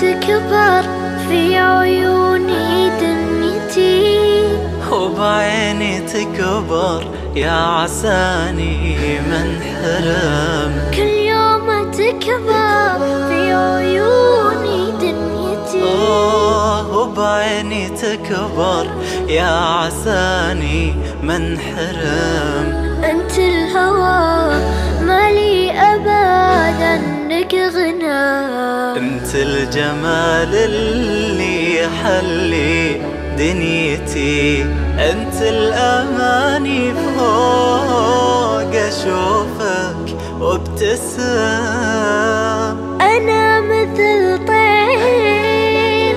تكبر في عيوني دنيتي وبعيني تكبر يا عساني منحرم تكبر في عيوني دنيتي آه وبعيني تكبر يا عساني من حرم أنت الهوى مالي أبدا عنك غنى انت الجمال اللي يحلي دنيتي انت الاماني فوق اشوفك وابتسم. أنا مثل طير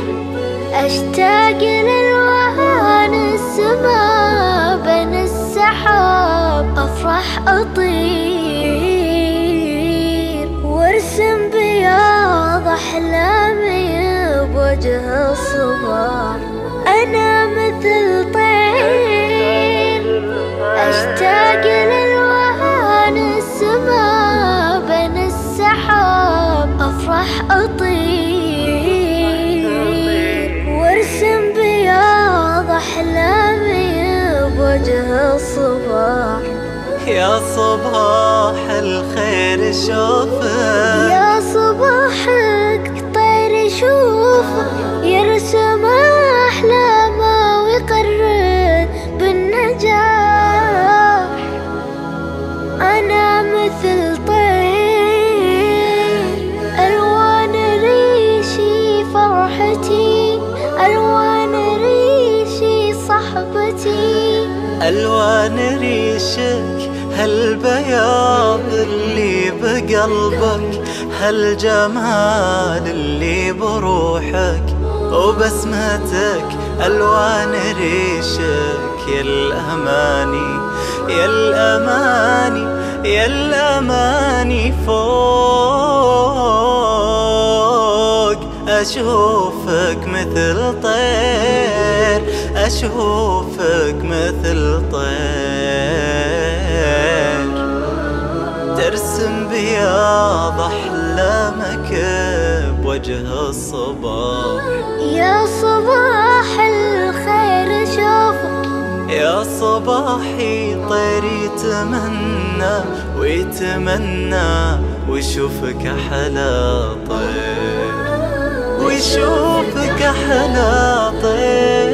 أشتاق للوهان السما بين السحاب أفرح أطير. وارسم بياض أحلامي بوجه الصباح أنا مثل طير أشتاق للوهان يا صباح الخير شوفك. يا صباحك طير ألوان ريشك هالبياض اللي بقلبك؟ هالجمال اللي بروحك؟ وبسمتك ألوان ريشك يا الأماني يا الأماني يا الأماني فوق. أشوفك مثل طير أشوفك مثل طير. ترسم بياض أحلامك بوجه الصباح. يا صباح الخير شوفك. يا صباحي طير يتمنى ويتمنى ويشوفك يشوفك أحلى طير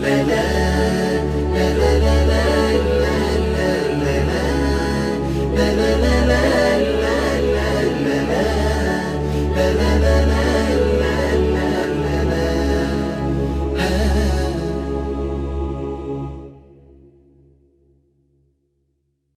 لا لا